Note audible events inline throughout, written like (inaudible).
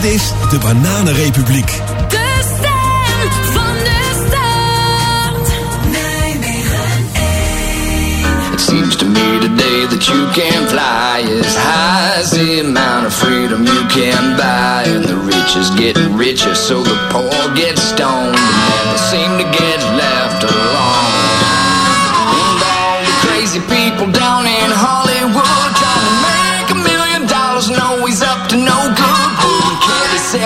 Dit is de Bananenrepubliek. De stem van de stad. It seems to me today that you can fly as high as the amount of freedom you can buy. And the rich is getting richer, so the poor get stoned. And never seem to get left alone. And all the crazy people down in Hollywood.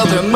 tell them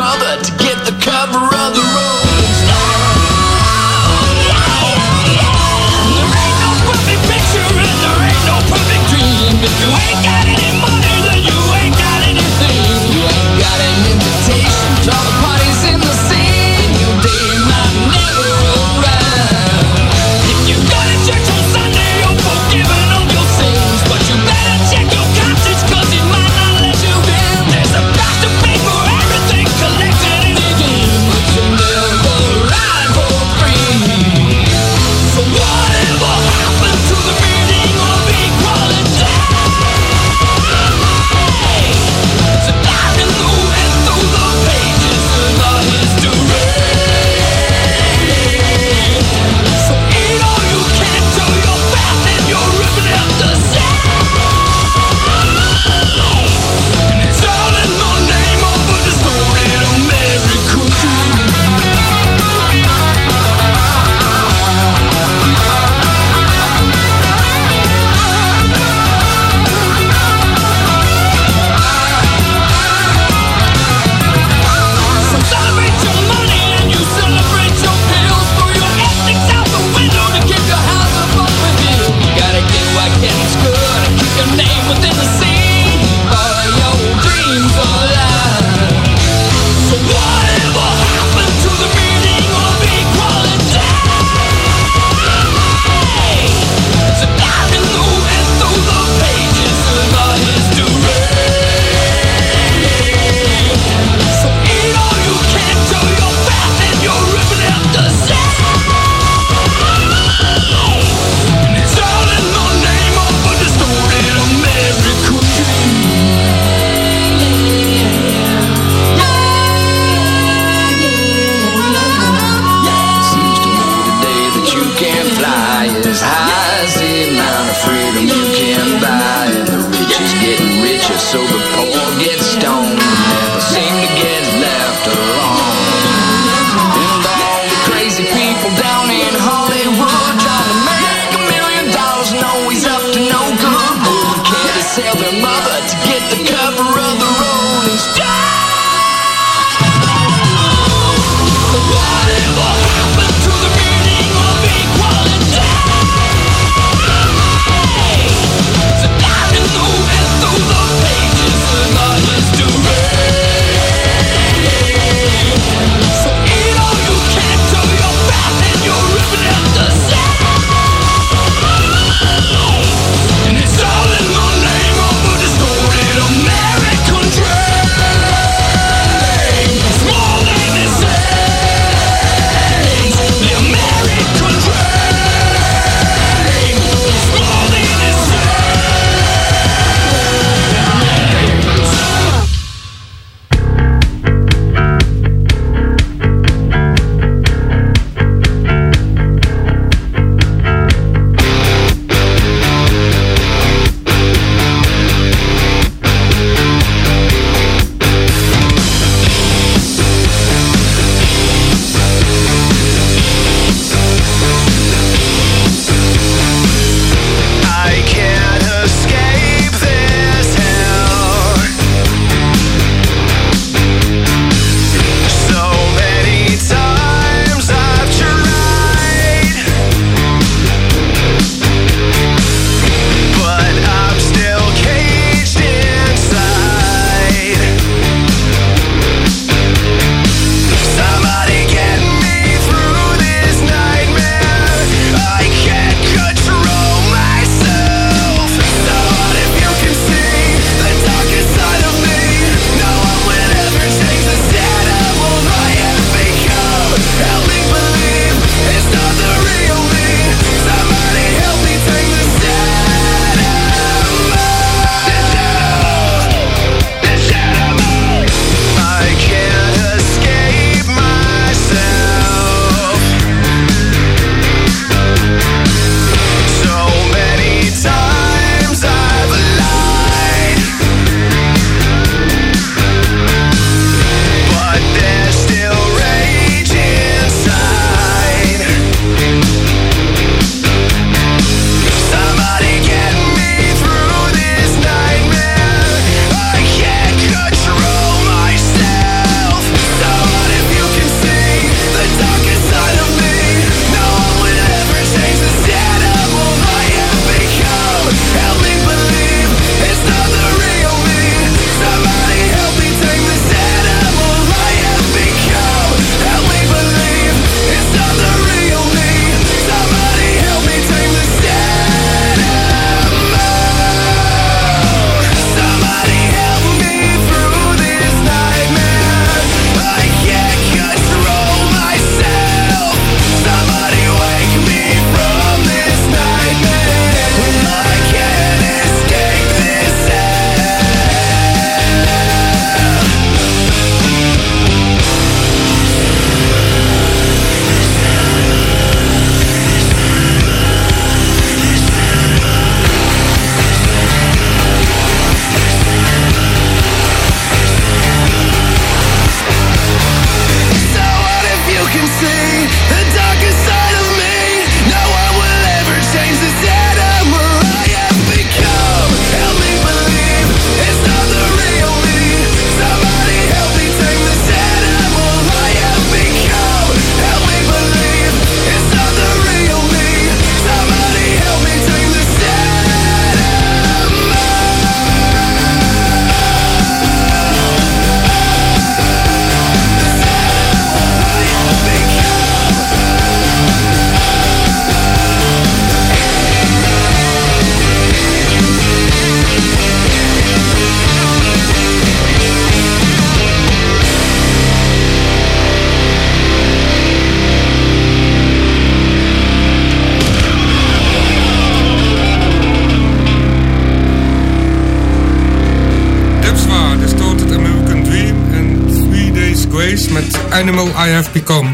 I Have Become.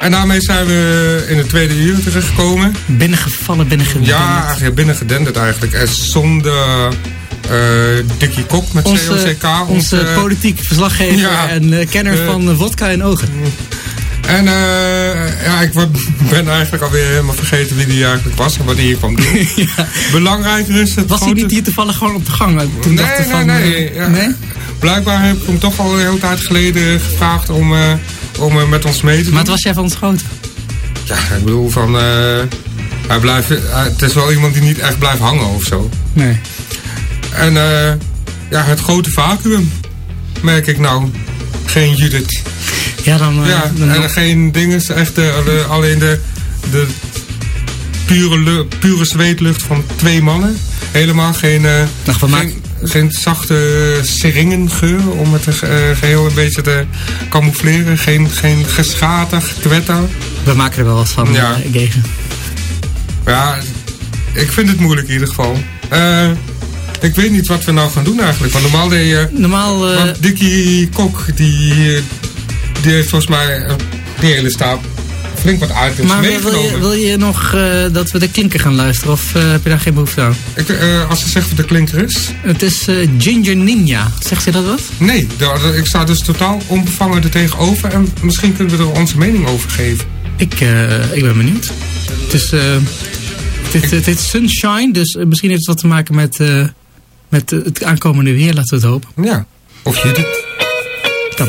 En daarmee zijn we in het tweede uur terechtgekomen. Binnengevallen, binnengedenderd. Ja, eigenlijk binnengedenderd eigenlijk. En zonder eh Dickie Kok met Onze, COCK. onze politiek verslaggever Ja. en eh, kenner Eh, van vodka en ogen. En ja, ik (laughs) ben eigenlijk alweer helemaal vergeten wie die eigenlijk was en wat hij hier kwam doen. (laughs) Belangrijker is het Was hij niet hier toevallig gewoon op de gang? Toen Nee, dachten nee, van, nee. Ja. nee? Blijkbaar heb ik hem toch al een hele tijd geleden gevraagd om, om eh, met ons mee te doen. Maar het was jij van ontschoten. Ja, ik bedoel van... eh, hij blijft, hij- het is wel iemand die niet echt blijft hangen of zo. Nee. En eh, ja, het grote vacuüm merk ik nou. Geen Judith. Ja, dan... eh, ja, dan- en geen dingen, echt eh, alle- alleen de, de pure, pure zweetlucht van twee mannen. Helemaal geen, eh, Ach, we geen, maken- geen zachte seringengeur om het eh, geheel een beetje te camoufleren. Geen, geen geschater, twetter. we maken er wel wat van, Ja. eh, Gegen. Ja, ik vind het moeilijk in ieder geval. Eh, ik weet niet wat we nou gaan doen eigenlijk. Want normaal deed je... Normaal... Want Dickie Kok, die, die heeft volgens mij die hele staap flink wat items maar wil je, wil je nog eh, dat we de klinker gaan luisteren? Of eh, heb je daar geen behoefte aan? Ik, eh, als ze zegt wat de klinker is. Het is Ginger Ninja. Zegt je dat wat? Nee, daar- ik sta dus totaal onbevangen er tegenover. En misschien kunnen we er onze mening over geven. Ik, ik ben benieuwd. Het is, eh, het, is- het is Sunshine, dus misschien heeft het wat te maken met, met het aankomende weer. Laten we het hopen. Ja, of Judith. Kan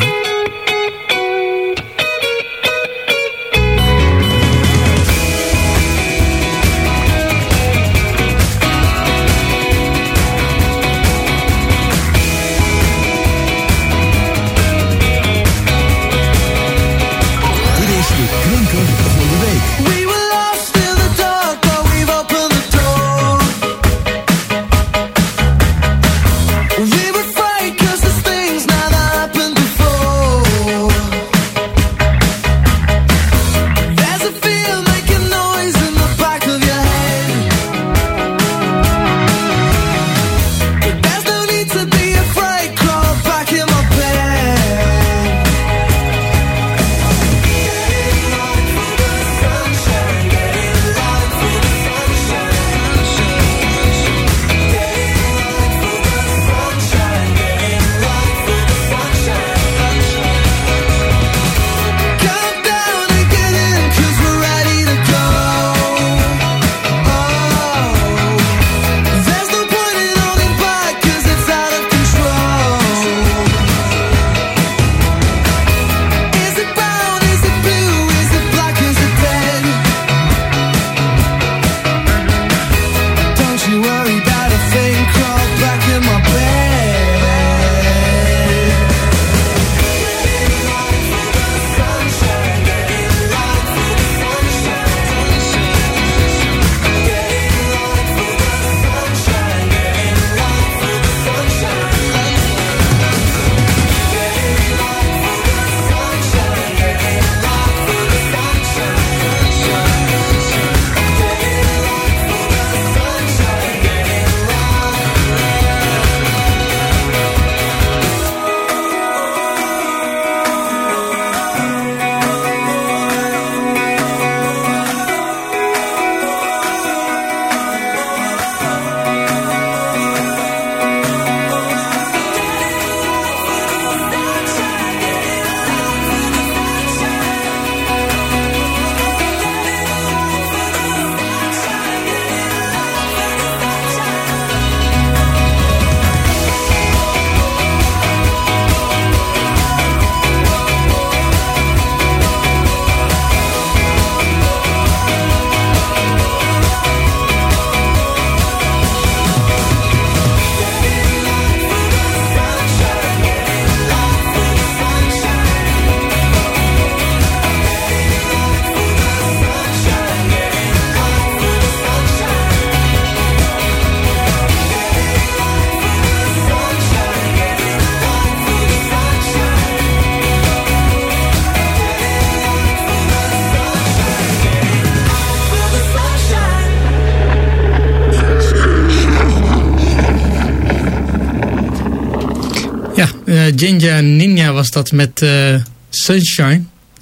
Ja, eh, Ginger Ninja was dat met eh, Sunshine.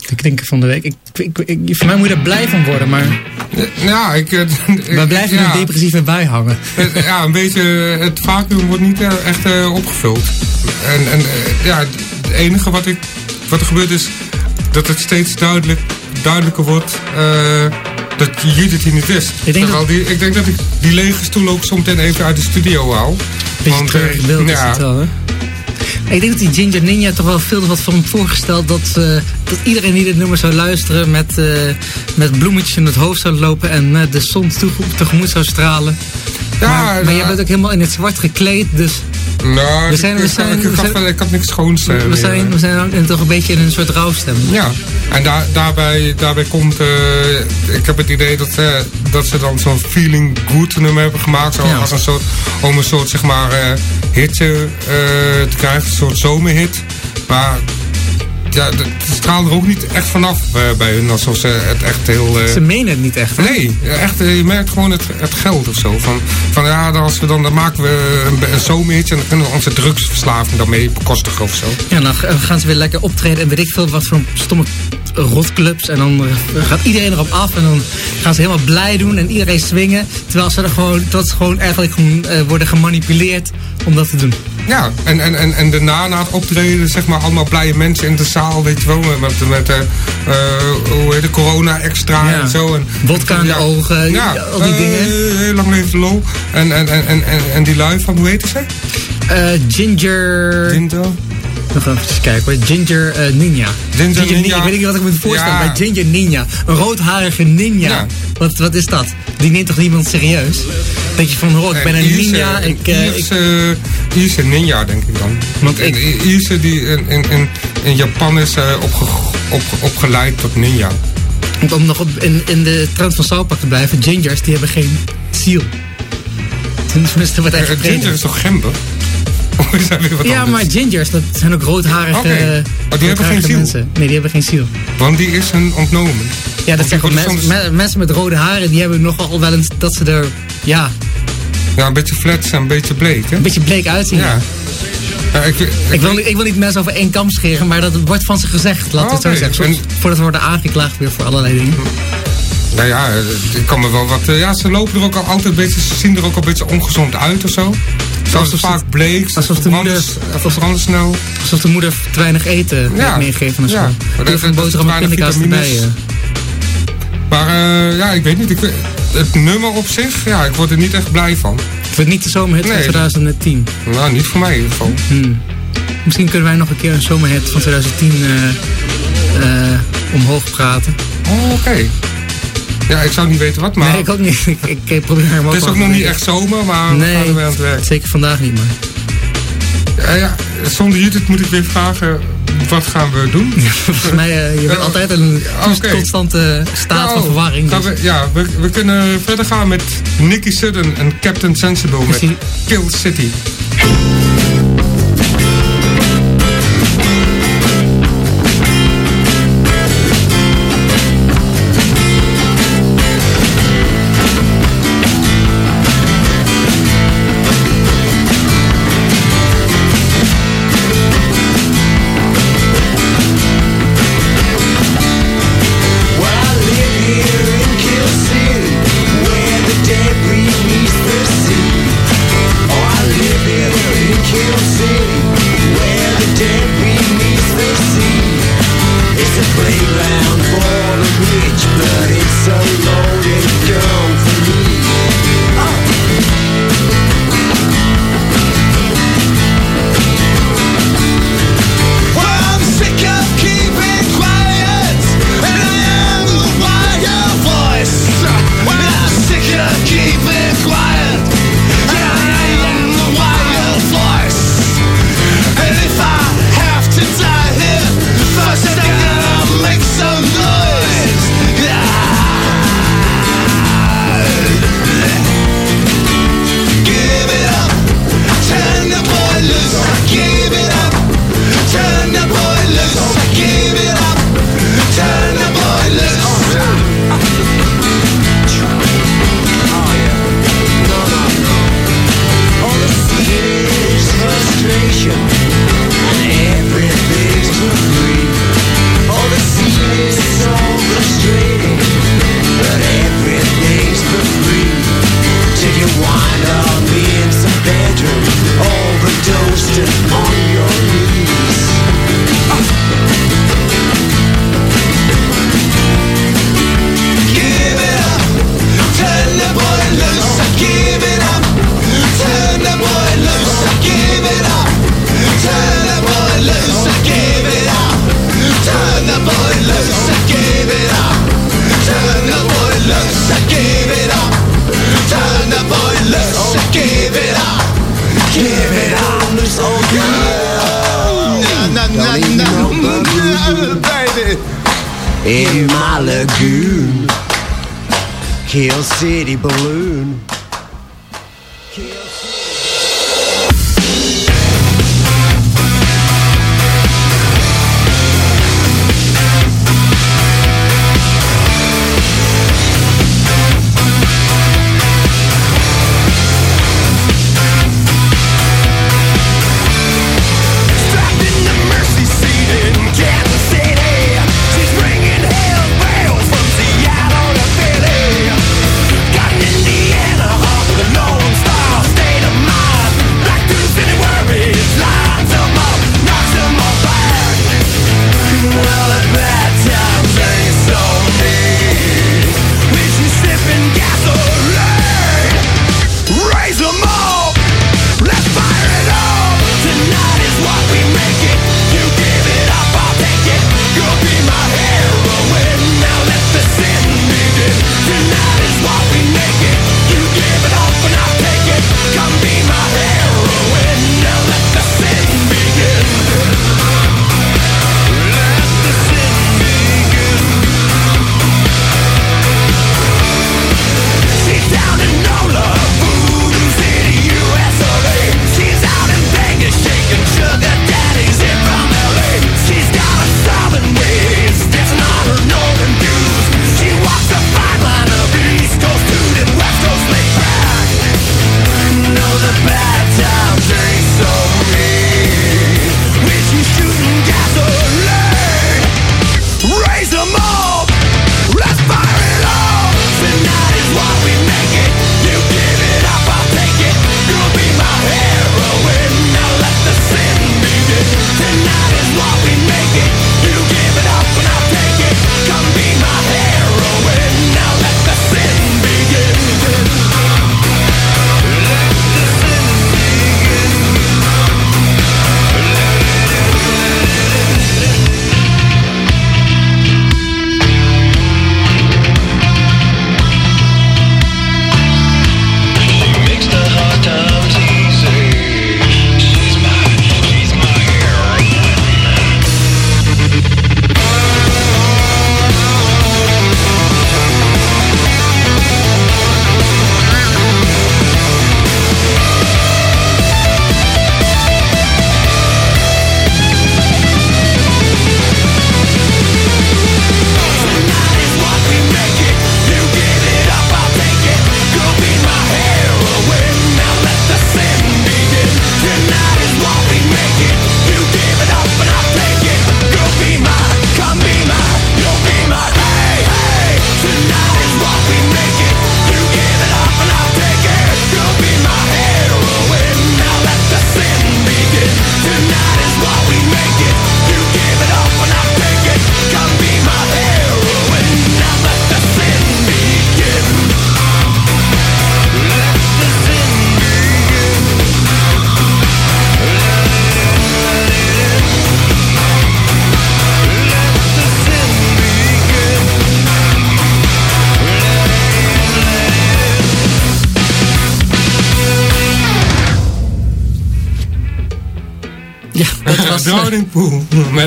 De klinker van de week. Ik, ik, ik- voor mij moet je er blij van worden, maar Ja, ik... eh, (laughs) we blijven ja, er depressief bij bijhangen. het- Ja, een beetje... Het vacuüm wordt niet eh, echt eh, opgevuld. En, en eh, ja, het enige wat, ik, wat er gebeurt is... dat het steeds duidelijk, duidelijker wordt... eh, dat Judith hier niet is. Ik denk Terwijl die, ik denk dat ik die lege stoel ook zometeen even uit de studio haal. Beetje Want, treurig eh, beeld is ja. het wel, hè? Ik denk dat die Ginger Ninja toch wel veel wat voor hem voorgesteld dat, eh, dat iedereen die dit nummer zou luisteren met, eh, met bloemetjes in het hoofd zou lopen en eh, de zon tegemoet zou stralen. Ja, maar maar nou, jij bent ook helemaal in het zwart gekleed, dus Nou, We zijn- we ik, zijn- ik, we had, ik had niks schoons. we meer. zijn, we zijn ook toch een beetje in een soort rouwstem. Ja, en daar, daarbij, daarbij komt, ik heb het idee dat, dat ze dan zo'n feeling good nummer hebben gemaakt. Zo, Ja. als een soort, om een soort, zeg maar, hitje eh, te krijgen, een soort zomerhit. Maar ja, het straalde er ook niet echt vanaf eh, bij hun, alsof ze het echt heel... eh, Ze menen het niet echt. Hè? Nee, echt, je merkt gewoon het, het geld of zo. Van, van ja, dan, als we dan, dan maken we een, een zomerhitje en dan kunnen we onze drugsverslaving daarmee bekostigen of zo. Ja, dan ga- gaan ze weer lekker optreden en weet ik veel wat voor stomme rotclubs. En dan gaat iedereen erop af en dan gaan ze helemaal blij doen en iedereen swingen. Terwijl ze er gewoon, dat ze gewoon eigenlijk gewoon, worden gemanipuleerd om dat te doen. Ja, en, en, en, en daarna na het optreden, zeg maar, allemaal blije mensen in de zaal, weet je wel, met, met, eh, eh, hoe heet de corona extra Ja. en zo. En, Wodka in de ogen, ja, al die eh, dingen. Heel lang leven lol. En, en, en, en, en, en die lui van, hoe heet ze? Eh, Ginger... Ginger? Nog even kijken hoor. Ginger eh, Ninja. Ginger Ninja. Ik weet niet wat ik me voorstel Ja. bij Ginger Ninja. Een roodharige ninja. Ja. Wat, wat is dat? Die neemt toch niemand serieus? Dat je van, oh, ik ben een Ierse- ninja. Ik, eh, ik, Ierse, Ierse ninja, denk ik dan. Want ik- Ierse die in, in, in, in Japan is eh, opge, op, opgeleid tot ninja. Om nog op, in, in de trend van South Park te blijven, gingers die hebben geen ziel. Tenminste, wat Eh, echt ginger is toch gember? (laughs) Ja, maar gingers, dat zijn ook roodharige. Oh, die hebben geen ziel? mensen. Nee, die hebben geen ziel. Want die is hun ontnomen. Ja, dat worden mensen, soms- me- mensen met rode haren, die hebben nogal wel eens dat ze er, ja, Ja, een beetje flats en een beetje bleek, hè? een beetje bleek uitzien. Ja. Ja, ik, ik, Ik wil, niet- ik wil niet mensen over één kam scheren, maar dat wordt van ze gezegd, laten we het zo zeggen. En- voordat we worden aangeklaagd weer voor allerlei dingen. Nou ja, ik kan me wel wat... Ja, ze lopen er ook al altijd een beetje... Ze zien er ook al een beetje ongezond uit of zo. Alsof vaak bleek. Alsof de moeder- verbranden snel. Alsof de moeder te weinig eten Ja. Maar Ja. dat- Even een boterham pindakaas erbij. eh. Maar eh, ja, ik weet niet. Ik, het nummer op zich, ja, ik word er niet echt blij van. Het wordt niet de zomerhit van Nee. 2010. Nou, niet voor mij in ieder geval. Hmm. Misschien kunnen wij nog een keer een zomerhit van 2010 eh, eh, omhoog praten. Oh, oké. Ja, ik zou niet weten wat, maar... Nee, ik ook niet. (laughs) Ik, probeer hem ook het is ook nog niet echt zomer, maar we gaan Nee, er weer aan het werk. zeker vandaag niet, maar. Ja, ja, zonder Judith moet ik weer vragen, wat gaan we doen? Volgens mij, eh, je bent Ja, altijd in een oké. constante staat van Nou, verwarring. gaan dus- we, ja, we, we kunnen verder gaan met Nicky Sudden en Captain Sensible met. Kill City.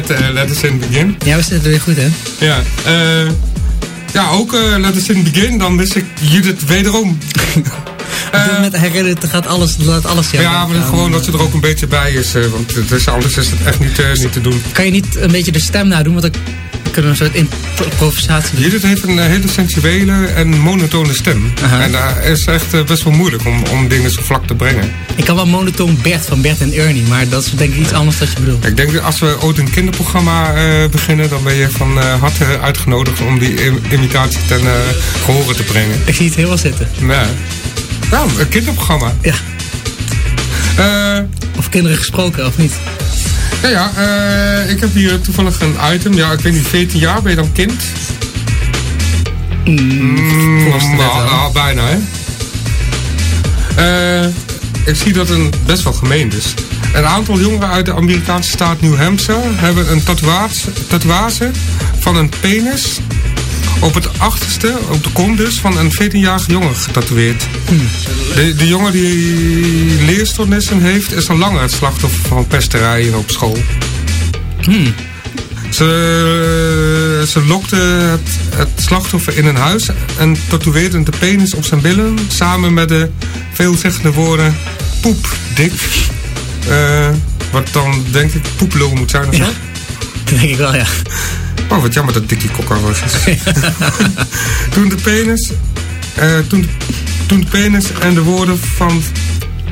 Met eh Let Us In Begin. ja, we zitten weer goed, hè? Ja, eh ja ook eh Let Us In Begin. Dan mis ik Judith wederom. Eh, Met herinneren gaat alles, laat alles jou ja, maar gaan. gewoon dat ze er ook een beetje bij is. eh, want het is, anders is het echt niet, eh, niet te doen. Kan je niet een beetje de stem nadoen? Want dan kunnen we een soort improvisatie doen. Judith heeft een eh, hele sensuele en monotone stem. En daar is echt eh, best wel moeilijk om, om dingen zo vlak te brengen. Ik kan wel monotoon Bert van Bert en Ernie, maar dat is denk ik iets anders dan je bedoelt. Ik denk dat als we ooit een kinderprogramma eh, beginnen, dan ben je van harte uitgenodigd om die im- imitatie ten eh gehore te brengen. Ik zie het heel wel zitten. Ja, ja een kinderprogramma. Ja. Of kinderen gesproken, of niet? Ja, ja eh, ik heb hier toevallig een item. Ja, ik weet niet, 14 jaar ben je dan kind? Mm, wet nou, nou, bijna, hè? Eh, ik zie dat het best wel gemeen is. Een aantal jongeren uit de Amerikaanse staat New Hampshire hebben een tatoeage, tatoeage van een penis op het achterste, op de kom dus, van een 14-jarige jongen getatoeëerd. De, de jongen die leerstoornissen heeft, is al langer het slachtoffer van pesterijen op school. Ze, ze lokte het, het slachtoffer in een huis en tatoeëerde de penis op zijn billen samen met de veelzeggende woorden poep, dik. Eh, wat dan denk ik poeplul moet zijn of zo. Ja. (laughs) Denk ik wel, ja. Oh, wat jammer dat Dikkie Kokker was. (laughs) toen de penis... eh, toen, toen de penis en de woorden van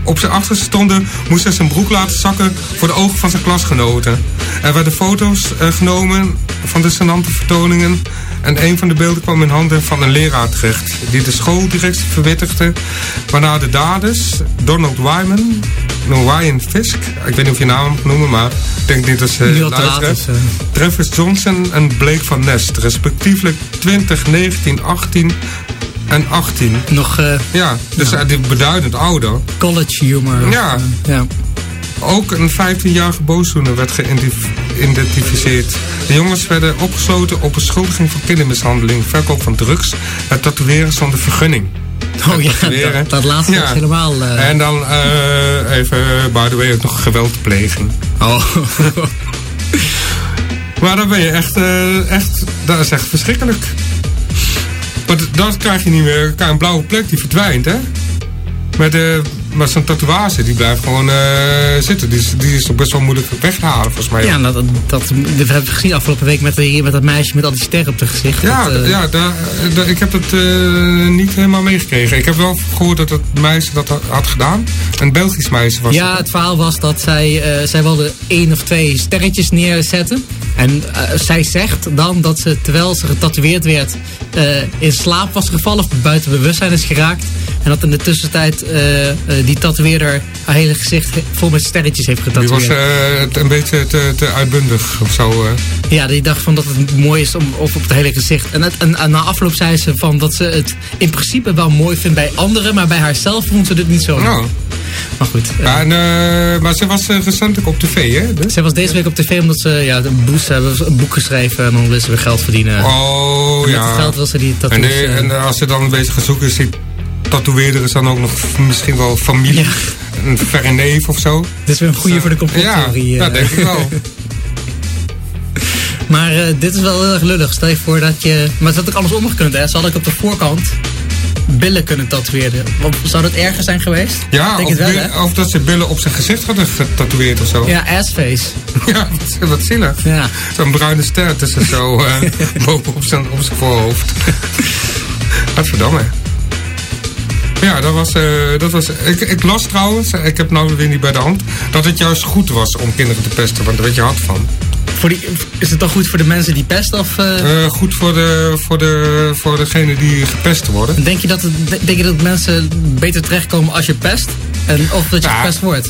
op zijn achterste stonden... moest hij zijn broek laten zakken voor de ogen van zijn klasgenoten. Er werden foto's eh, genomen van de senante vertoningen... en een van de beelden kwam in handen van een leraar terecht... die de schooldirectie verwittigde... waarna de daders, Donald Wyman... Ryan Fisk, ik weet niet of je naam mag noemen, maar ik denk niet dat ze luisteren. is, eh. Travis Johnson en Blake van Nest, respectievelijk 20, 19, 18 en 18. Nog eh, Ja, dus die beduidend ouder. college humor. Ja. Ja. Ook een 15-jarige boosdoener werd geïdentificeerd. De jongens werden opgesloten op beschuldiging van kindermishandeling, verkoop van drugs, het tatoeëren zonder vergunning. Oh ja, dat, dat laatste Ja. is helemaal... eh, En dan eh, even, by the way, ook nog geweldpleging. Oh. (laughs) Maar dan ben je echt, eh, echt dat is echt verschrikkelijk. Maar d- dat krijg je niet meer. Een blauwe plek die verdwijnt, hè? Met, de maar zo'n tatoeage, die blijft gewoon eh, zitten. Die is, die is ook best wel moeilijk weg te halen, volgens mij. ja, nou, dat, dat, dat hebben we gezien afgelopen week met, die, met dat meisje met al die sterren op het gezicht. Ja, Dat, eh, ja daar- daar- ik heb het eh, niet helemaal meegekregen. Ik heb wel gehoord dat het meisje dat had- gedaan. Een Belgisch meisje was Ja, het. het verhaal was dat zij, zij wilde één of twee sterretjes neerzetten. En zij zegt dan dat ze, terwijl ze getatoeëerd werd, in slaap was gevallen of buiten bewustzijn is geraakt. En dat in de tussentijd die tatoeëerder haar hele gezicht vol met sterretjes heeft Die getatoeëerd. was eh, het een beetje te, te uitbundig of zo. eh. Ja, die dacht van dat het mooi is om, op, op het hele gezicht. En, het, en, en na afloop zei ze van dat ze het in principe wel mooi vindt bij anderen, maar bij haarzelf vond ze dit niet zo. Nou, Maar goed. eh, ja, en, maar ze was eh, recentelijk op tv, hè? Dus? Zij was deze week op tv omdat ze ja, een, boost hebben, een boek geschreven en dan wil ze weer geld verdienen. Oh, Met ja. het geld wil ze die En, tattoos... de- eh, en als ze dan een beetje gaan zoeken, is die tatoeëerder is dan ook nog misschien wel familie. Ja. Een verre neef of zo. dit is weer een goede voor de Ja, complottheorie. eh. dat denk ik wel. (laughs) Maar eh, dit is wel heel erg lullig. Stel je voor dat je... Maar het had ook alles omgekund, hè. Ze had ik op de voorkant billen kunnen tatoeëren. Want Zou dat erger zijn geweest? Ja, denk of, het wel, hè? of dat ze billen op zijn gezicht hadden getatoeëerd of zo. Ja, assface. (laughs) Ja, wat, wat zielig. Ja. Zo'n bruine ster tussen zo eh (laughs) boven op zijn, op zijn voorhoofd. Gadverdamme. Ja, dat was, eh, dat was ik, ik las trouwens, ik heb nou weer niet bij de hand, dat het juist goed was om kinderen te pesten, want daar werd je hard van. Voor die, is het dan goed voor de mensen die pesten? Of eh, Eh, goed voor, de, voor, de, voor degene die gepest worden. denk, je dat het, denk je dat mensen beter terechtkomen als je pest? En, of dat je Ja. gepest wordt?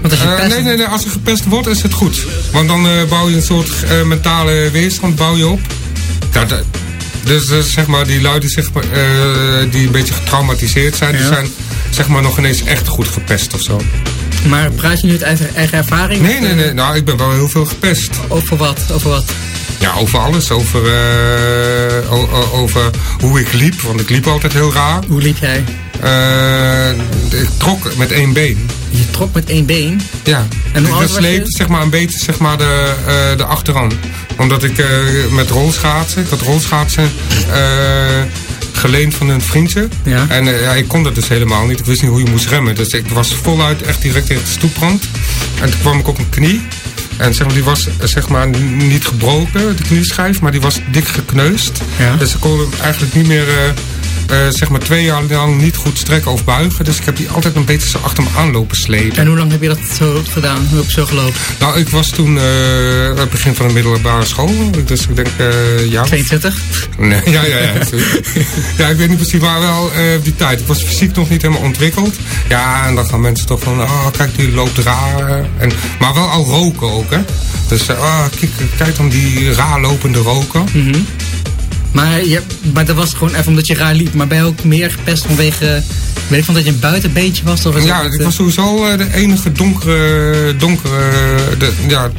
Want als je nee, nee, nee, als er gepest wordt is het goed. Want dan bouw je een soort mentale weerstand bouw je op. Ja, dat- dus eh, zeg maar, die lui die, maar, eh, die een beetje getraumatiseerd zijn, die zijn zeg maar nog ineens echt goed gepest of zo. Maar praat je nu uit eigen, eigen ervaring? Nee, nee, nee, nou ik ben wel heel veel gepest. Over wat? Over wat? Ja, over alles. Over, eh, over hoe ik liep, want ik liep altijd heel raar. Hoe liep jij? Eh, ik trok met één been. Je trok met één been. Ja, En hoe was sleepte je? zeg maar een beetje zeg maar de, eh, de achteraan. Omdat ik met rolschaatsen, ik had rolschaatsen geleend van een vriendje. Ja. En ja, ik kon dat dus helemaal niet. Ik wist niet hoe je moest remmen. Dus ik was voluit echt direct tegen de stoeprand. En toen kwam ik op mijn knie. En zeg maar, die was eh, zeg maar niet gebroken, de knieschijf, maar die was dik gekneusd. Ja. Dus ik kon hem eigenlijk niet meer, eh, zeg maar twee jaar lang niet goed strekken of buigen. Dus ik heb die altijd een beetje zo achter me aanlopen slepen. En hoe lang heb je dat zo gedaan? Hoe heb je zo gelopen? Nou, ik was toen eh, aan het begin van de middelbare school. Dus ik denk, eh ja. 22? Nee, ja, ja, ja. (laughs) ja, ik weet niet precies, maar wel eh, die tijd. Ik was fysiek nog niet helemaal ontwikkeld. Ja, en dan gaan mensen toch van, oh, kijk, die loopt raar. En, maar wel al roken ook, hè. Dus, eh, oh, kijk, kijk dan die raar lopende roken. Maar, je, maar dat was gewoon even omdat je raar liep. Maar ben je ook meer gepest vanwege... Weet ik van dat je een buitenbeentje was? Of Ja, ik eh, was sowieso eh, de enige donkere, donkere de, ja,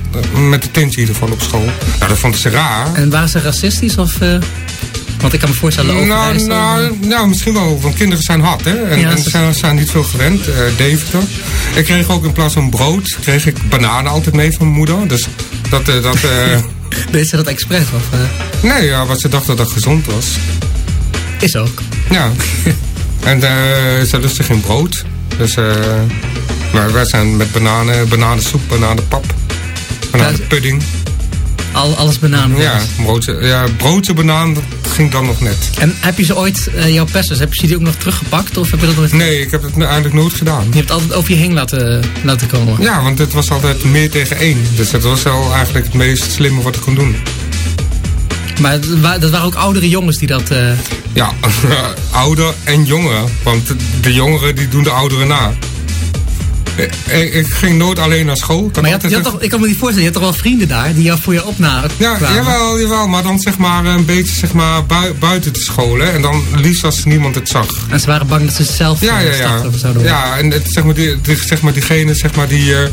met de tintje in ieder geval op school. Nou, dat vonden ze raar. En waren ze racistisch of... eh, want ik kan me voorstellen... Nou, nou, nou, misschien wel, want kinderen zijn hard, hè? En, Ja, en ze- zijn, zijn niet veel gewend. eh Deventer. Ik kreeg ook in plaats van brood, kreeg ik bananen altijd mee van mijn moeder. Dus Dat, eh, dat, eh, (laughs) Deed ze dat expres? Of, eh, nee, ja, wat ze dachten dat dat gezond was. is ook. Ja. (laughs) en eh, ze lusten geen brood. Dus eh, maar wij zijn met bananen, bananensoep, bananenpap, bananenpudding. Al, alles bananen. Ja, broodje, ja, broodje banaan, ging dan nog net. En heb je ze ooit, eh, jouw pesos, heb je die ook nog teruggepakt? Of heb je dat nooit... Nee, ik heb het eigenlijk nooit gedaan. Je hebt het altijd over je heen laten, laten komen. Ja, want het was altijd meer tegen één. Dus dat was wel eigenlijk het meest slimme wat ik kon doen. Maar dat waren ook oudere jongens die dat... eh, Ja, (laughs) ouder en jongeren. Want de jongeren die doen de ouderen na. Ik, ik ging nooit alleen naar school. Ik had Maar had, had toch, ik kan me niet voorstellen, je had toch wel vrienden daar die jou voor je opna Ja, kwamen? jawel, jawel. Maar dan zeg maar een beetje zeg maar, bui- buiten de scholen. En dan liefst als niemand het zag. En ze waren bang dat ze zelf Ja, eh, ja, ja. zouden worden. Ja, en het, zeg maar, die, die- zeg maar, diegene zeg maar, die, eh,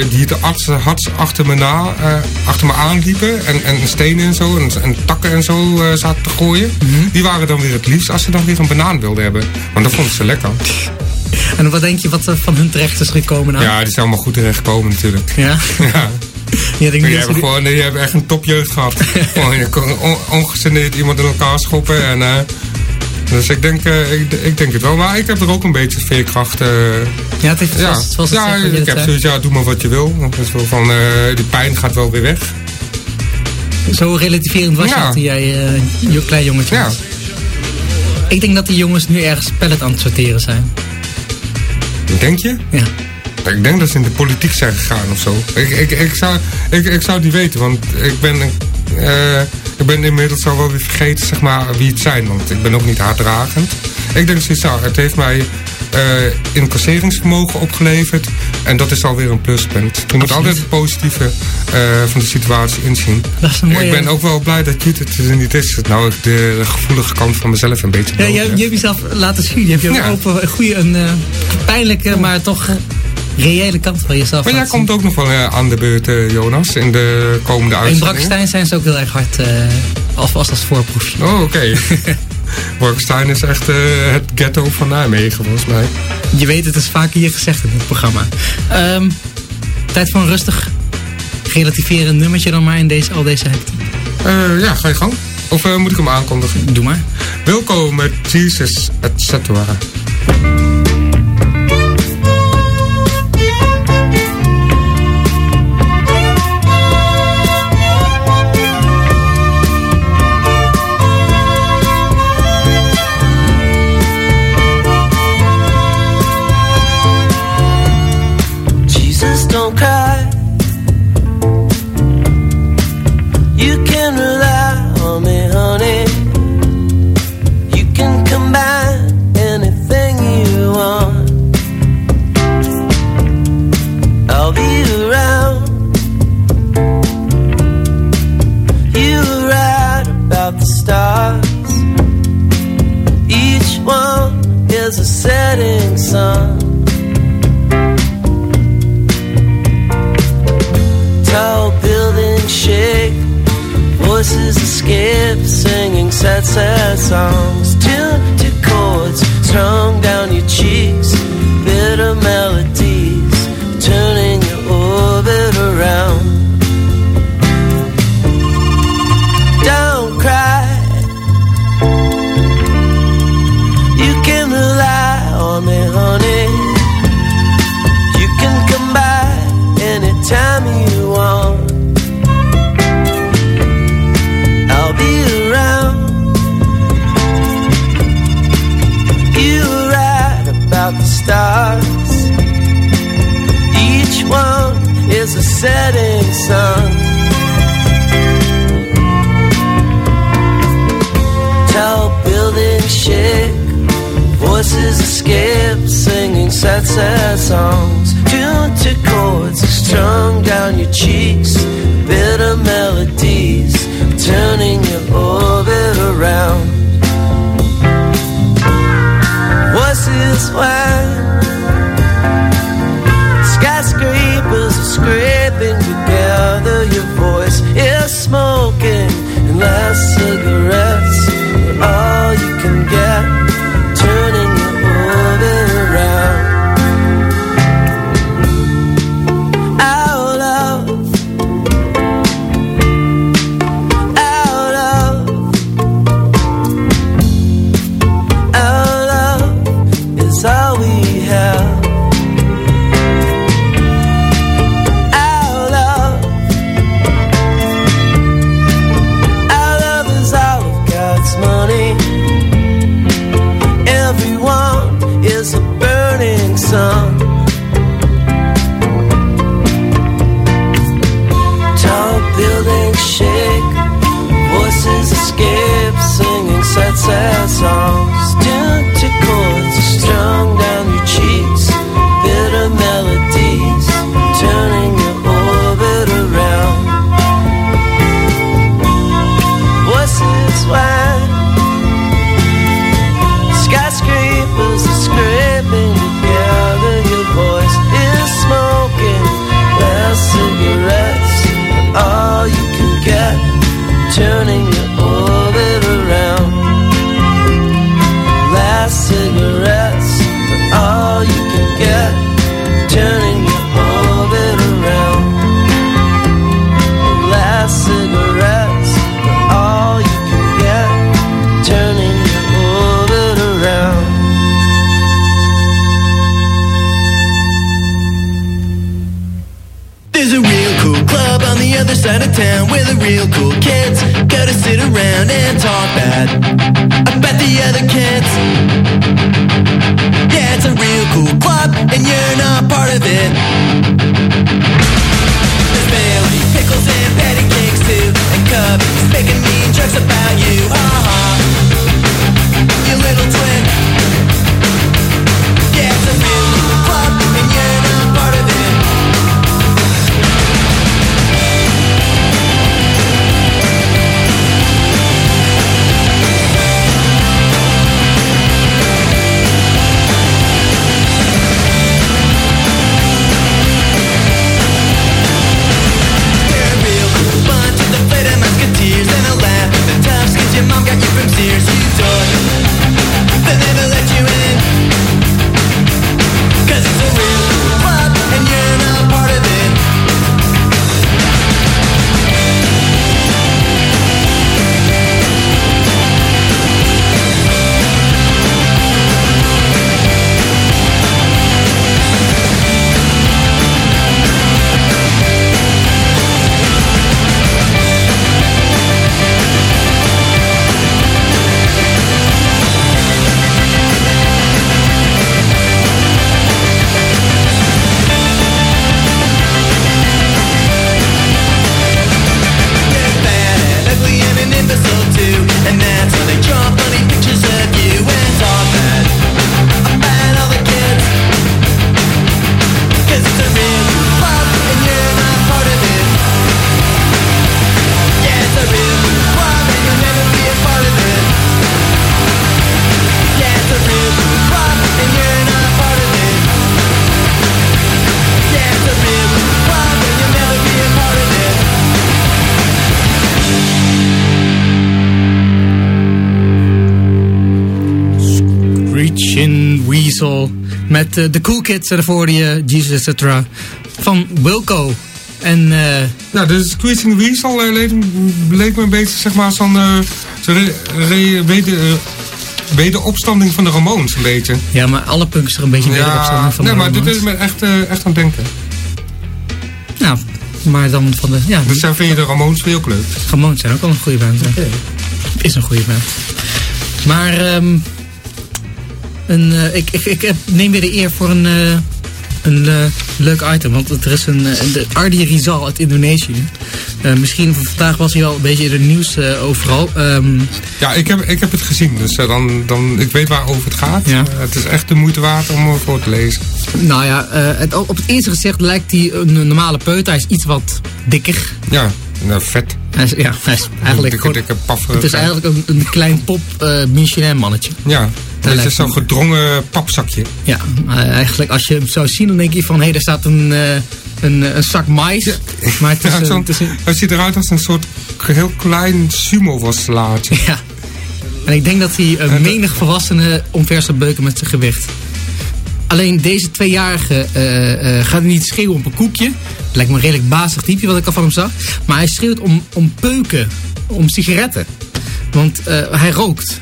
eh, die de arts, hats achter me, na, eh, achter me aanliepen. En, en stenen en zo. En, en takken en zo eh, zaten te gooien. Mhm. Die waren dan weer het liefst als ze dan weer een banaan wilden hebben. Want dat vonden ze lekker. En wat denk je wat er van hun terecht is gekomen nou? Ja, die zijn allemaal goed terechtgekomen natuurlijk. Ja? (laughs) Ja. Ja, denk Die hebben gewoon die hebben echt een topjeugd gehad. (laughs) gewoon je kon on, ongegeneerd iemand in elkaar schoppen. En, eh, dus ik denk, eh, ik, ik denk het wel. Maar ik heb er ook een beetje veerkracht. eh, Ja, het heeft ja, zoals, het ja je ik heb zoiets, ja, doe maar wat je wil. Wel van, die pijn gaat wel weer weg. Zo relativerend was je Ja. toen jij eh, een klein jongetje Ja. was. Ik denk dat die jongens nu ergens pallet aan het sorteren zijn. Denk je? Ja. Ik denk dat ze in de politiek zijn gegaan of zo. Ik, ik, ik, zou, ik, ik zou het niet weten, want ik ben, eh, ik ben inmiddels al wel weer vergeten zeg maar, wie het zijn. Want ik ben ook niet haatdragend. Ik denk zoiets, nou, het heeft mij incasseringsvermogen opgeleverd. En dat is alweer een pluspunt. Je moet altijd het positieve eh, van de situatie inzien. Dat is een mooie- Ik ben ook wel blij dat Judith er niet is. Nou, ik de, de gevoelige kant van mezelf een beetje Ja, je, hebt jezelf laten zien. Je hebt je Ja. ook op een goede, een eh, pijnlijke, maar toch eh, reële kant van jezelf Maar jij komt ook nog wel eh, aan de beurt, eh, Jonas, in de komende zien. In. Brakstein zijn ze ook heel erg hard, eh alvast als voorproefje. Oh, oké. (laughs) Borgstein is echt eh, het ghetto van Nijmegen, volgens mij. Je weet, het is vaak hier gezegd in het programma. Ehm, tijd voor een rustig, relativerend nummertje dan maar in deze, al deze hectiek. Eh, ja, ga je gang. Of eh, moet ik hem aankondigen? Doe maar. Welkom met Jesus, et cetera. Met eh, de Cool Kids en daarvoor die Jesus Etc. Van Wilco. En eh, Nou, de Squeezing Weasel eh, leek, leek me een beetje, zeg maar, zo'n eh, wederopstanding van de Ramones, een beetje. ja, maar alle punks er een beetje Ja, van nee, de maar dit Ramones. is me echt, echt aan het denken. Nou, maar dan van de... Ja, Dus dan vind je de Ramones veel leuk. Ramones zijn ook al een goede band. hè. Is een goede band. Maar ehm, een, eh, ik, ik, ik heb- neem weer de eer voor een, eh, een eh, leuk item. Want er is een, de Ardi Rizal uit Indonesië. Misschien vandaag was hij al een beetje in het nieuws overal. Ehm, Ja, ik heb, ik heb het gezien, dus dan, dan, ik weet waarover het gaat. Ja. Het is echt de moeite waard om voor te lezen. nou ja, het, op het eerste gezicht lijkt hij een normale peuter. Hij is iets wat dikker. Ja, nou, vet. Hij is, ja, hij is eigenlijk dikke, gewoon- dikke. Het is eigenlijk een, een klein pop Michelin mannetje. Ja, het is zo'n gedrongen papzakje. Ja, eh, eigenlijk als je hem zou zien, dan denk je van hé, hey, daar staat een, eh, een, een zak mais. Maar het is, Ja, een- zo'n- het is een- het ziet eruit als een soort heel klein sumo-worstelaartje. (laughs) ja. En ik denk dat hij uh, menig volwassene omver zou beuken met zijn gewicht. Alleen deze tweejarige eh, eh, gaat niet schreeuwen op een koekje. Lijkt me een redelijk bazig type wat ik al van hem zag. Maar hij schreeuwt om, om peuken, om sigaretten. Want eh, hij rookt.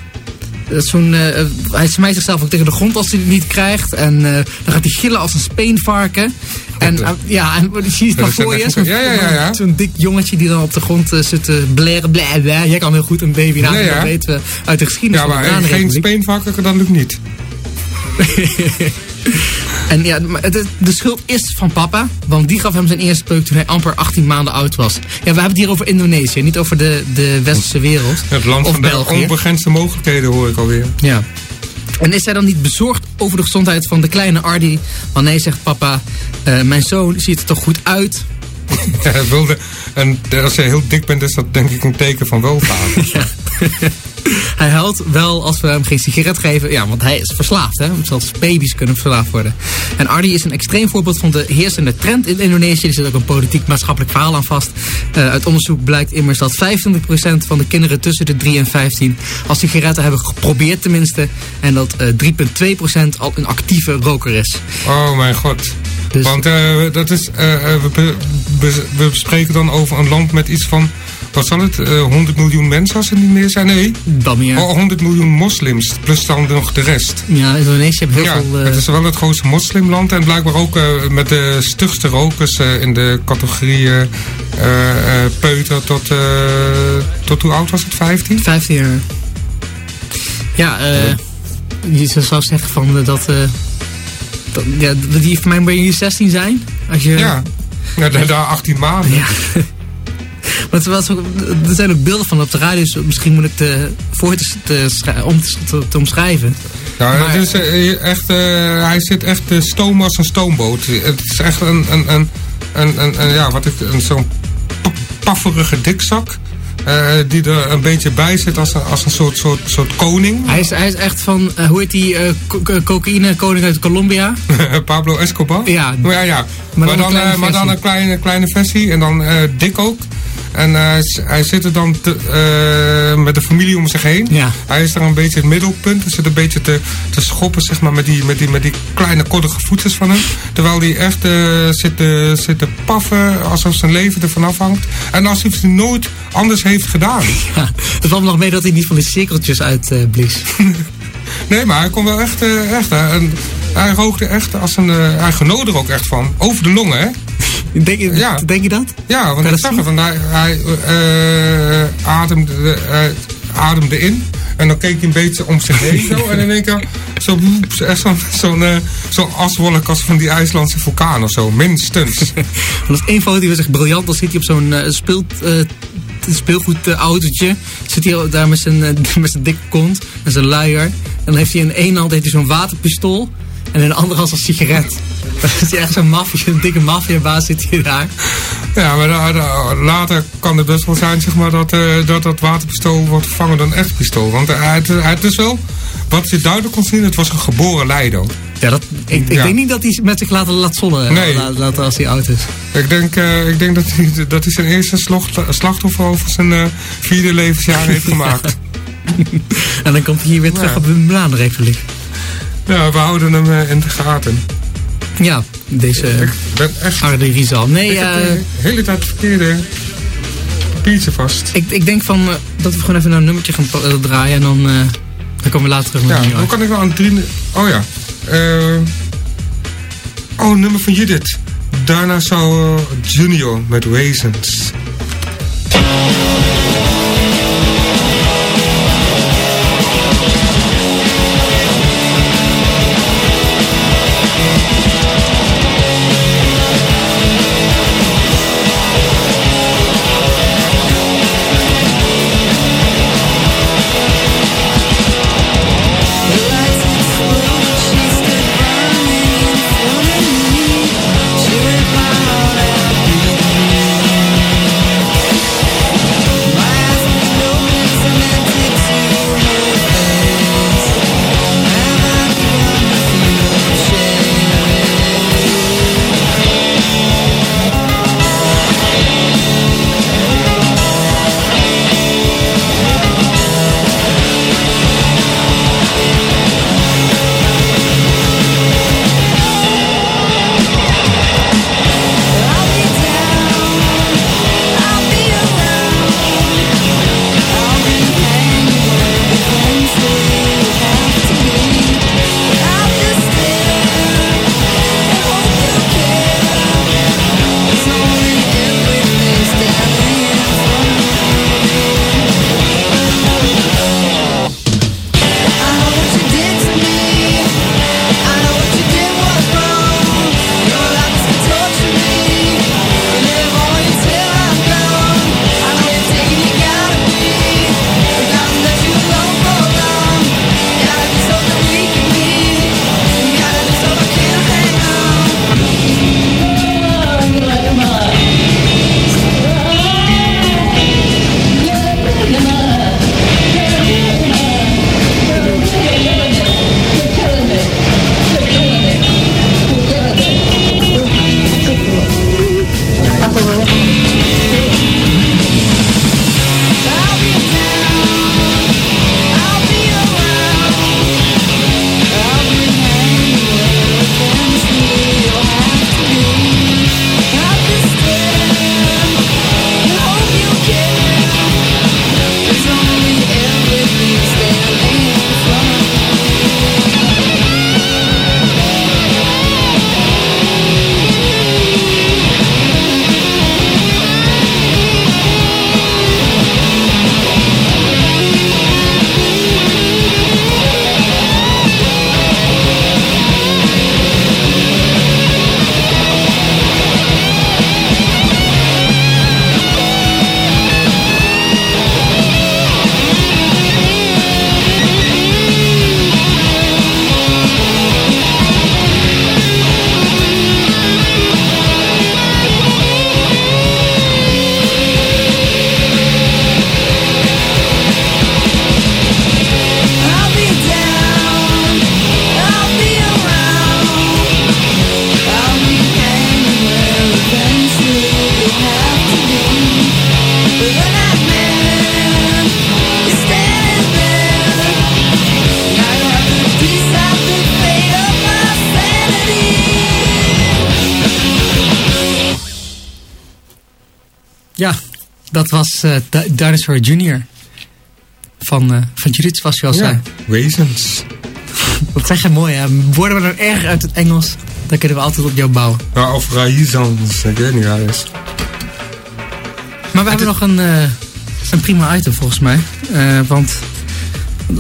Zo'n, eh, hij smijt zichzelf ook tegen de grond als hij het niet krijgt. En eh, dan gaat hij gillen als een speenvarken. En eh, eh, ja, en je ziet het maar voor je. Zo'n ja, ja, ja, dik jongetje die dan op de grond eh, zit te blaren. Bla. Jij kan heel goed een baby namen. Dat weten we uit de geschiedenis Ja, van de maar geen speenvakker, dat lukt niet. (laughs) En ja, het- de schuld is van papa. Want die gaf hem zijn eerste peuk toen hij amper 18 maanden oud was. Ja, we hebben het hier over Indonesië. Niet over de, de westerse wereld. Het land of van de België. onbegrensde mogelijkheden hoor ik alweer. Ja. En is hij dan niet bezorgd over de gezondheid van de kleine Ardi? Want nee, zegt papa, eh, mijn zoon ziet er toch goed uit? (laughs) Ja, hij wilde, en als je heel dik bent, is dat denk ik een teken van welvaart. (laughs) Hij huilt wel als we hem geen sigaret geven. Ja, want hij is verslaafd. Hè? Zelfs baby's kunnen verslaafd worden. En Ardi is een extreem voorbeeld van de heersende trend in Indonesië. Er zit ook een politiek-maatschappelijk verhaal aan vast. Eh, uit onderzoek blijkt immers dat 25% van de kinderen tussen de 3 en 15 al sigaretten hebben geprobeerd tenminste. En dat eh 3,2% al een actieve roker is. Oh mijn god. Dus- Want eh, dat is, eh, eh, we, be- be- we spreken dan over een land met iets van, wat zal het, eh 100 miljoen mensen als er niet meer zijn? Nee, Dan meer. oh, 100 miljoen moslims, plus dan nog de rest. Ja, Indonesië heeft heel ja, veel... eh, het is wel het grootste moslimland en blijkbaar ook eh, met de stugste rokers eh, in de categorie eh, eh, eh, peuter tot, eh, tot hoe oud was het? 15? 15 jaar. Ja, eh je zou zeggen van eh, dat, eh, dat ja, dat die voor mij moet je 16 zijn. Als je, Ja. Ja, da- daar 18 maanden. Ja. (laughs) Maar het was ook, er zijn ook beelden van op de radio, dus misschien moet ik de voor te, om te, omschrijven. Ja, Maar- het is eh, echt, eh, hij zit echt te stoom als een stoomboot. Het is echt een, een, een, een, een, ja, wat ik, een, zo'n pa- pafferige dikzak. eh, die er een beetje bij zit als een, als een soort, soort, soort koning. Hij is, hij is echt van, eh, hoe heet die, eh, co- co- cocaïne koning uit Colombia? (laughs) Pablo Escobar. Ja. Maar ja, ja. Maar Maar, dan een dan, kleine eh, maar dan versie. een kleine, kleine versie en dan eh, dik ook. En eh, hij zit er dan te, eh, met de familie om zich heen. Ja. Hij is daar een beetje het middelpunt. Hij zit een beetje te, te schoppen zeg maar, met, die, met, die, met die kleine koddige voetjes van hem. Terwijl hij echt eh, zit, te, zit te paffen alsof zijn leven ervan afhangt. En alsof hij nooit anders heeft gedaan. (laughs) Ja, het valt me nog mee dat hij niet van die cirkeltjes uit eh, blies. (laughs) Nee, maar hij kon wel echt... eh, echt. En hij rookte echt als een... eh, hij genoot er ook echt van. Over de longen, hè? Denk je, Ja. denk je dat? Ja, want Kan ik zag het. Hij, hij eh, ademde, eh, ademde in. En dan keek hij een beetje om zich heen zo. En in één keer zo, echt zo'n eh, zo'n aswolk als van die IJslandse vulkaan of zo. Minstens. (laughs) Dat is één foto die was echt briljant. Dan zit hij op zo'n eh, speelt, eh, speelgoedautootje. Zit hij daar met zijn, eh, (laughs) met zijn dikke kont en zijn luier. En dan heeft hij in één hand heeft hij zo'n waterpistool. En in de andere hand een sigaret. Dan is hij echt zo'n maffia, een dikke maffiabaas zit hij daar. Ja, maar later kan het best wel zijn zeg maar, dat, eh, dat dat waterpistool wordt vervangen door een echt pistool. Want eh, het, het is wel, wat je duidelijk kon zien, het was een geboren leido. Ja, dat, ik, ik Ja. denk niet dat hij met zich laten laat zollen Nee. laat, laat als hij oud is. Ik denk, eh, ik denk dat, hij, dat hij zijn eerste slachtoffer over zijn eh, vierde levensjaar heeft (laughs) gemaakt. En dan komt hij hier weer terug Ja. op de Bananenrepubliek. Ja, we houden hem eh, in de gaten. Ja, deze Ik ben echt Arde Rizal. Nee, ik heb eh, de hele tijd verkeerde papiertje vast. ik, ik denk van, eh, dat we gewoon even naar een nummertje gaan eh, draaien. En dan, dan komen we later terug met Ja, hoe kan ik nou aan drie... Oh ja. Oh, nummer van Judith. Daarna zou Junior met Raisins. Was Di- Dinosaur Jr. Van, eh van Judith, zoals je al zei. Ja, raisins. (laughs) Dat zeg je mooi, hè? Worden we dan erg uit het Engels, dan kunnen we altijd op jou bouwen. Ja, of raisins, ik weet niet waar is. Maar we hebben nog een, eh, een prima item volgens mij. Want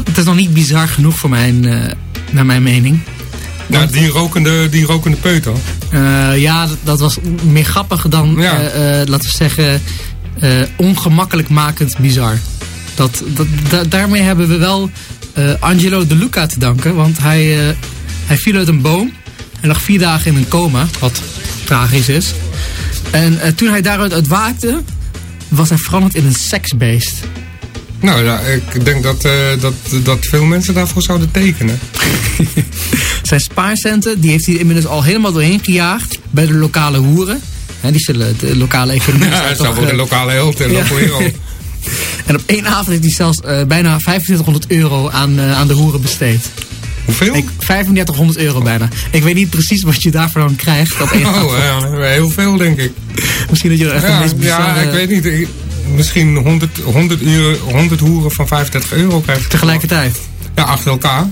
het is nog niet bizar genoeg voor mijn, naar mijn mening. Nou, die rokende, die rokende peuter. Ja, dat, dat was meer grappig dan, Ja. laten we zeggen, ongemakkelijk makend bizar. Dat, dat, da- daarmee hebben we wel eh, Angelo De Luca te danken. Want hij, eh, hij viel uit een boom en lag vier dagen in een coma, wat tragisch is. En eh, toen hij daaruit uitwaakte, was hij veranderd in een seksbeest. Nou ja, ik denk dat, eh, dat, dat veel mensen daarvoor zouden tekenen. (laughs) Zijn spaarcenten, die heeft hij inmiddels al helemaal doorheen gejaagd bij de lokale hoeren. Hè, die zullen de lokale economie... (laughs) Ja, toch, zou voor de eh, lokale held en (laughs) ja. (laughs) En op één avond heeft hij zelfs eh, bijna 2500 euro aan, eh, aan de hoeren besteed. Hoeveel? Ik, 3500 euro bijna. Ik weet niet precies wat je daarvoor dan krijgt op één avond. Oh, ja, heel veel denk ik. Misschien dat je er echt een Ja, meest bizarre... ja, ik weet niet. Ik- Misschien 100, 100, uur, 100 hoeren van 35 euro krijgt. Tegelijkertijd. Ja, achter elkaar.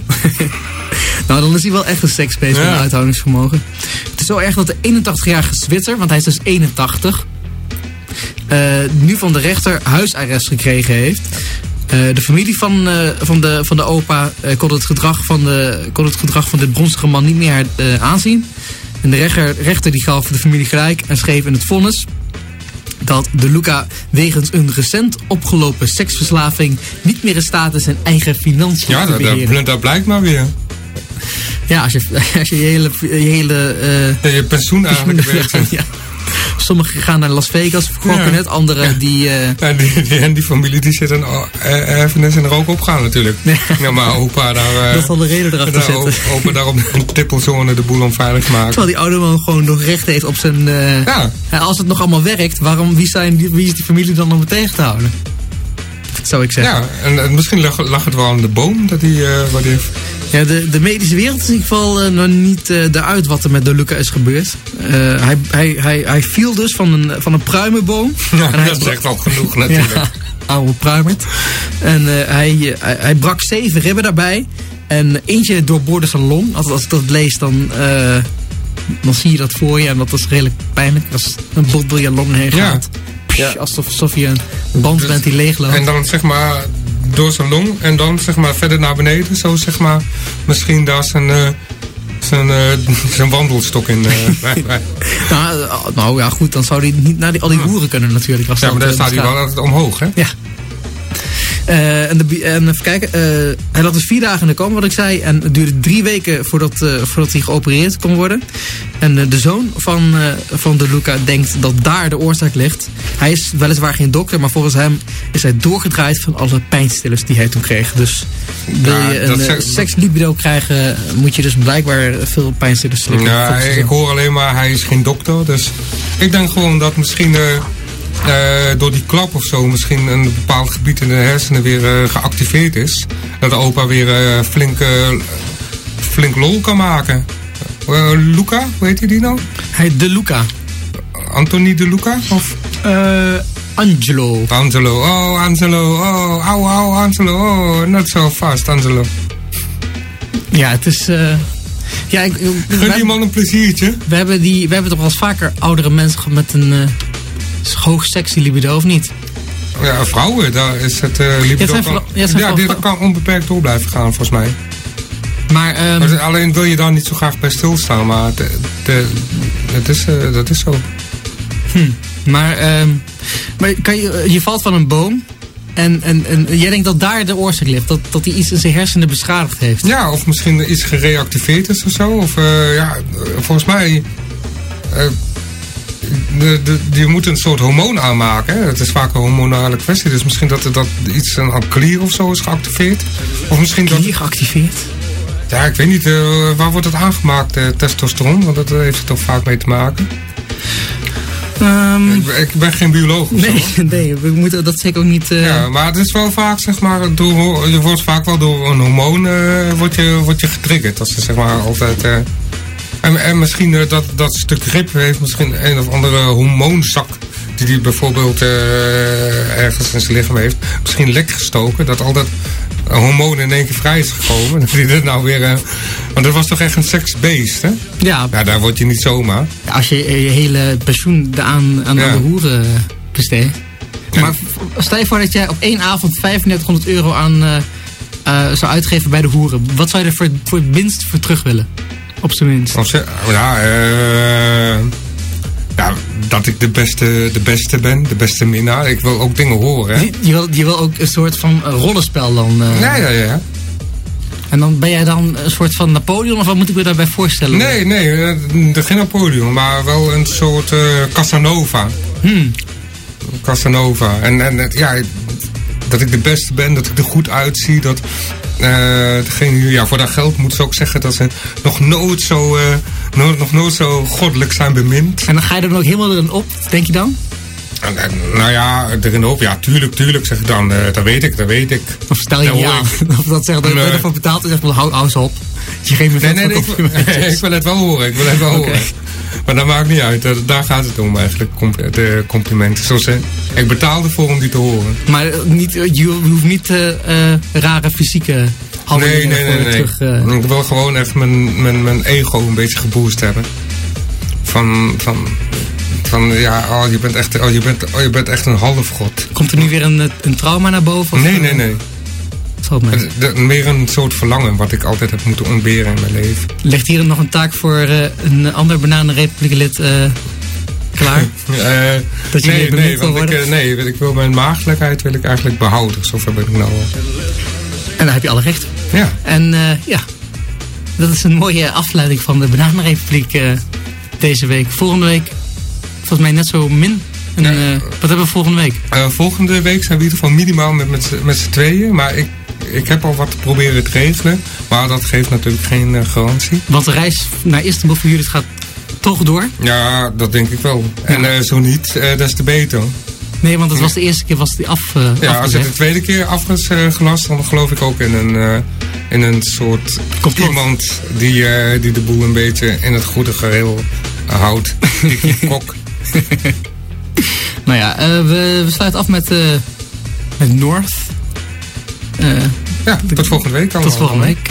Nou, dan is hij wel echt een seksbeest met Ja. een uithoudingsvermogen. Het is zo erg dat de 81-jarige Zwitser, want hij is dus 81, eh, nu van de rechter huisarrest gekregen heeft. Eh, de familie van, eh, van, de, van de opa kon, het gedrag van de, kon het gedrag van dit bronstige man niet meer aanzien. En de rechter, rechter die gaf de familie gelijk en schreef in het vonnis dat De Luca wegens een recent opgelopen seksverslaving niet meer in staat is zijn eigen financiën Ja, te beheren. dat, dat blijkt maar weer. Ja, als je (laughs) als je, je hele, je hele eh, Ja, je pensioen (laughs) eigenlijk weet. ja. Sommigen gaan naar Las Vegas, gokken het. Anderen die... eh, Ja, die, die, en die familie die zit een uh, erfenis en er ook opgaan natuurlijk. Ja, maar opa daar... eh, dat zal de reden erachter daar, zitten. o- opa daar op een tippelzone de boel onveilig maken. Terwijl die oude man gewoon nog recht heeft op zijn... eh, Ja. als het nog allemaal werkt, waarom, wie, zijn, wie is die familie dan om het tegen te houden? Zou ik zeggen. Ja, en, en misschien lag, lag het wel aan de boom dat hij... eh die heeft. Ja, de, de medische wereld is in ieder geval eh, nog niet eh eruit wat er met De Luca is gebeurd. Hij, hij, hij, hij viel dus van een, van een pruimenboom. (laughs) Ja, En hij dat zegt wel genoeg natuurlijk. Ja, (laughs) oude pruimert. En hij, hij, hij brak zeven ribben daarbij. En eentje doorboorde zijn long. Als, als ik dat lees, dan, dan zie je dat voor je. En dat is redelijk pijnlijk. Als een bot door je long heen Ja. Psh, Alsof, alsof je een band bent die leegloopt. En dan zeg maar door zijn long en dan zeg maar verder naar beneden. Zo zeg maar misschien daar zijn, eh, zijn, eh, (laughs) zijn wandelstok in. eh, (laughs) bij- bij. nou, nou ja, goed. Dan zou hij niet naar die, al die hoeren kunnen natuurlijk. Als Ja, maar daar staat hij wel altijd omhoog, hè? Ja. Eh, en, de, en even kijken, eh, hij lag dus vier dagen in de coma, wat ik zei. En het duurde drie weken voordat, eh, voordat hij geopereerd kon worden. En de zoon van, van De Luca denkt dat daar de oorzaak ligt. Hij is weliswaar geen dokter, maar volgens hem is hij doorgedraaid van alle pijnstillers die hij toen kreeg. Dus wil Ja, je een zegt- sekslibido krijgen, moet je dus blijkbaar veel pijnstillers slikken. Ja, ik hoor alleen maar, hij is geen dokter. Dus ik denk gewoon dat misschien eh, door die klap of zo... misschien een bepaald gebied in de hersenen weer eh, geactiveerd is. Dat de opa weer eh, flink, flink lol kan maken. Luca, hoe heet hij die nou? Hij De Luca. Anthony de Luca? Of Angelo. Angelo? Oh, Angelo. Oh, au, au, Angelo. Oh, not so fast, Angelo. Ja, het is... ja, ik, Gun die man een pleziertje. We hebben, die, we hebben toch wel eens vaker oudere mensen met een eh, hoog sexy libido, of niet? Ja, vrouwen, daar is het uh, libido... kan- ja, vrou- dit kan onbeperkt door blijven gaan, volgens mij. Maar, ehm, Maar alleen wil je daar niet zo graag bij stilstaan, maar de, de, het is, eh, dat is zo. maar, ehm, maar kan je, je valt van een boom en, en, en jij denkt dat daar de oorzaak ligt. Dat, dat hij iets in zijn hersenen beschadigd heeft. Ja, of misschien iets gereactiveerd is of zo. Of eh, ja, eh, volgens mij. eh, de, de, je moet een soort hormoon aanmaken. Hè? Het is vaak een hormonale kwestie. Dus misschien dat er dat iets een klier of zo is geactiveerd. Of misschien dat. Geactiveerd? Ja, ik weet niet. eh, waar wordt het aangemaakt, eh, testosteron? Want dat heeft er toch vaak mee te maken. Ehm, Ik, ben- ik ben geen bioloog of zo. nee, (laughs) nee, we moeten dat zeker ook niet... eh, Ja, maar het is wel vaak, zeg maar, door, je wordt vaak wel door een hormoon eh, wordt je, wordt je getriggerd. Dat ze zeg maar altijd... en, en misschien eh, dat, dat stuk rib heeft misschien een of andere hormoonzak die hij bijvoorbeeld eh, ergens in zijn lichaam heeft. Misschien lek gestoken, dat al dat hormoon in één keer vrij is gekomen. (laughs) Dat hij er nou weer... eh, want dat was toch echt een seksbeest, hè? ja, Ja, daar word je niet zomaar. als je je hele pensioen aan, aan Ja. de hoeren besteedt. Maar stel je voor dat jij op één avond 3500 euro aan zou uitgeven bij de hoeren. Wat zou je er voor, voor het minst voor terug willen? Op zijn minst. Ja, eh, ja, dat ik de beste, de beste ben, de beste minnaar. Ik wil ook dingen horen. Hè? Je, je wil, je wil ook een soort van eh, rollenspel dan. eh, Ja, ja, ja. En dan ben jij dan een soort van Napoleon of wat moet ik me daarbij voorstellen? Nee, nee, geen Napoleon, maar wel een soort Casanova. Hmm. Casanova. En, en ja, dat ik de beste ben, dat ik er goed uitzie. Dat eh, degene, die- ja, voor dat geld moeten ze ook zeggen dat ze nog nooit zo, eh, no- nog nooit zo goddelijk zijn bemind. En dan ga je er dan ook helemaal erin op, denk je dan? Nou ja, erin op, ja, tuurlijk, tuurlijk, zeg ik dan. eh, dat weet ik, dat weet ik. Of stel je Dat ik. (laughs) Of dat zegt dat je Nee. ervoor betaalt en zegt hou, hou eens op. Je geeft me Nee, nee, nee, ik, wil- complimentjes. (laughs) ik wil het wel horen. Ik wil het wel horen. Maar dat maakt niet uit. eh, Daar gaat het om eigenlijk, com- de complimenten. Zoals, eh, ik betaal ervoor om die te horen. Maar eh, niet, eh, je hoeft niet eh, eh, rare fysieke Nee, handelingen nee, nee. nee. terug... eh, Ik wil gewoon echt mijn, mijn, mijn ego een beetje geboost hebben. Van, van, van ja, oh, je bent echt, oh, je bent, oh, je bent echt een halfgod. Komt er nu weer een, eh, een trauma naar boven? of, Nee, eh, nee, nee. Valt de- meer een soort verlangen wat ik altijd heb moeten ontberen in mijn leven. Ligt hier nog een taak voor eh, een ander Bananenrepubliek-lid eh, klaar? (laughs) Eh, Dat je nee, nee, want ik, nee, ik wil mijn maagdelijkheid wil ik eigenlijk behouden. Zover ben ik nou. al. En daar heb je alle recht. Ja. En ja, dat is een mooie afleiding van de Bananenrepubliek deze week. Volgende week, volgens mij net zo min. En, Ja. wat hebben we volgende week? Volgende week zijn we in ieder geval minimaal met, met, met z'n tweeën. Maar ik, ik heb al wat proberen te regelen. Maar dat geeft natuurlijk geen eh, garantie. Want de reis naar Istanbul voor jullie gaat toch door? Ja, dat denk ik wel. En eh, zo niet, eh des te beter. Nee, want het was de eerste keer was die af, Ja, als het de tweede keer af is gelast, dan geloof ik ook in een, in een soort Complot. iemand die, die de boel een beetje in het goede geheel eh, houdt. (laughs) Kok. Nou ja, we, we sluiten af met, met North. Eh, Ja, tot volgende week allemaal. tot volgende week.